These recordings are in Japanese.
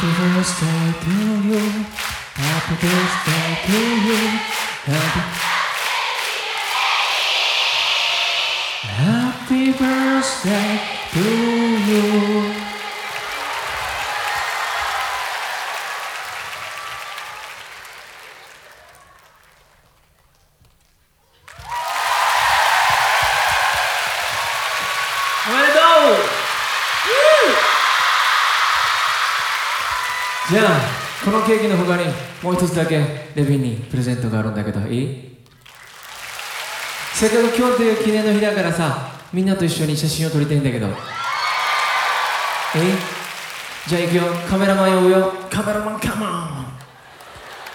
Happy birthday to you. Happy birthday to you. Happy, Happy birthday to you. Woo! じゃあこのケーキの他にもう一つだけレビンにプレゼントがあるんだけどいい？せっかく今日という記念の日だからさみんなと一緒に写真を撮りたいんだけどいい？じゃあ行くよ。カメラマン呼ぶよ。カメラマンカモン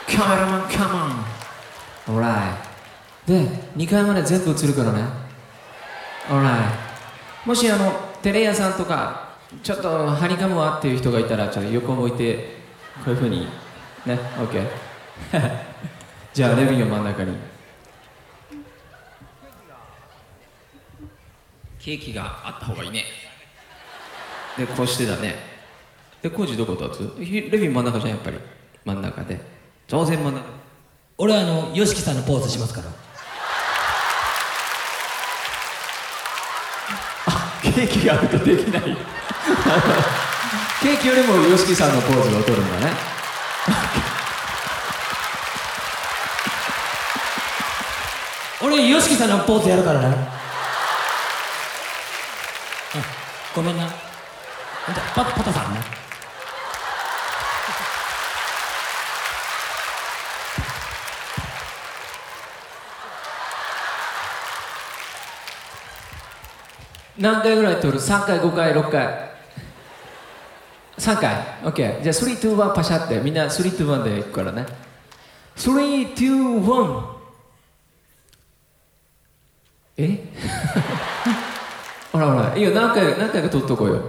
カメラマンカモンオーライで2回まで全部映るからね。オーライもしあのテレ屋さんとかちょっとハニカムは？っていう人がいたらちょっと横向いてこういうふうにね OK じゃあレビンを真ん中に。ケーキがあった方がいいね。でこうしてだね。でコージどこ立つ？ひレビン真ん中じゃんやっぱり。真ん中で。当然真ん中。俺はあの YOSHIKI さんのポーズしますから。ケーキがあるとできないケーキよりも y o s さんのポーズを取るんだね俺 YOSHIKI さんのポーズやるからなあごめんなパパタさんな何回ぐらい取る ?3 回、5回、6回。3回 ?OK。じゃあ、3、2、1パシャって、みんな3、2、1でいくからね。3、2、1。えほらほら、いいよ、何回、何回か取っとこうよ。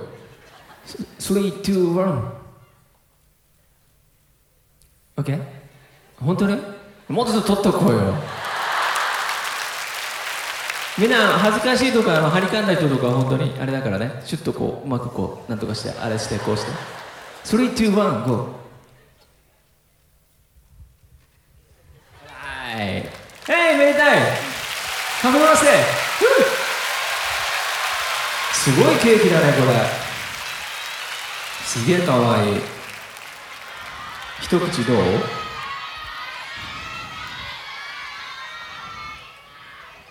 3、2、1。OK? 本当にもっと取っとこうよ。みんな恥ずかしいとかあの張りかんだ人とか本当に。あれだからね。シュッとこううまくこうなんとかしてあれしてこうして。321 GO はい。えいめでたい。食べますすごいケーキだねこれ。すげえかわいい。一口どう？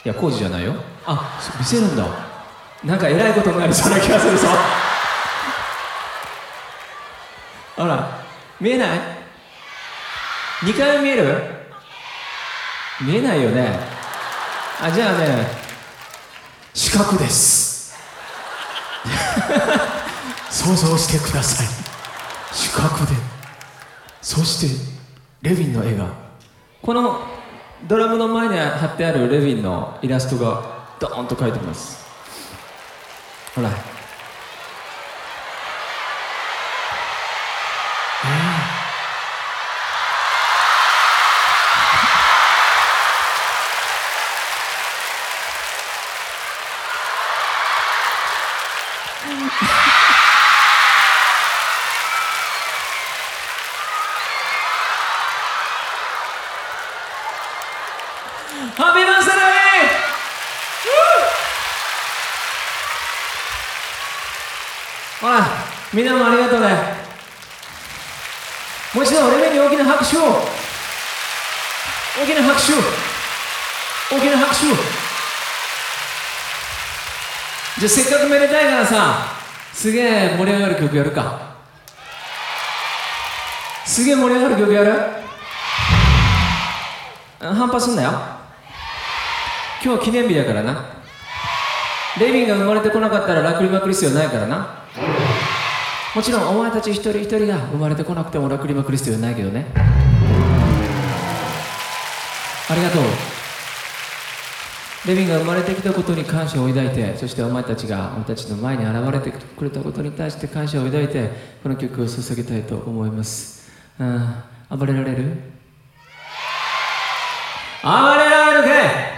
いや工事じゃないよ。あ見せるんだ。なんかえらいことになりそうな気がするぞ。ほら見えない？2回見える？見えないよね。あじゃあね四角です。想像してください。四角で。そしてレヴィンの絵が。このドラムの前に貼ってあるレヴィンのイラストがドーンと描いてます。ほら。ハッピーバースデーレヴィンほらみんなもありがとうね。もう一度レヴィンに大きな拍手を。大きな拍手大きな拍手じゃあせっかくめでたいからさすげえ盛り上がる曲やるか。すげえ盛り上がる曲やる？反発すんなよ。今日記念日だからな。レビンが生まれてこなかったらラクリマクリスティはないからな。もちろんお前たち一人一人が生まれてこなくてもラクリマクリスティはないけどね。ありがとう。レビンが生まれてきたことに感謝を抱いてそしてお前たちが俺たちの前に現れてくれたことに対して感謝を抱いてこの曲を捧げたいと思います。うん。暴れられる？暴れられるかい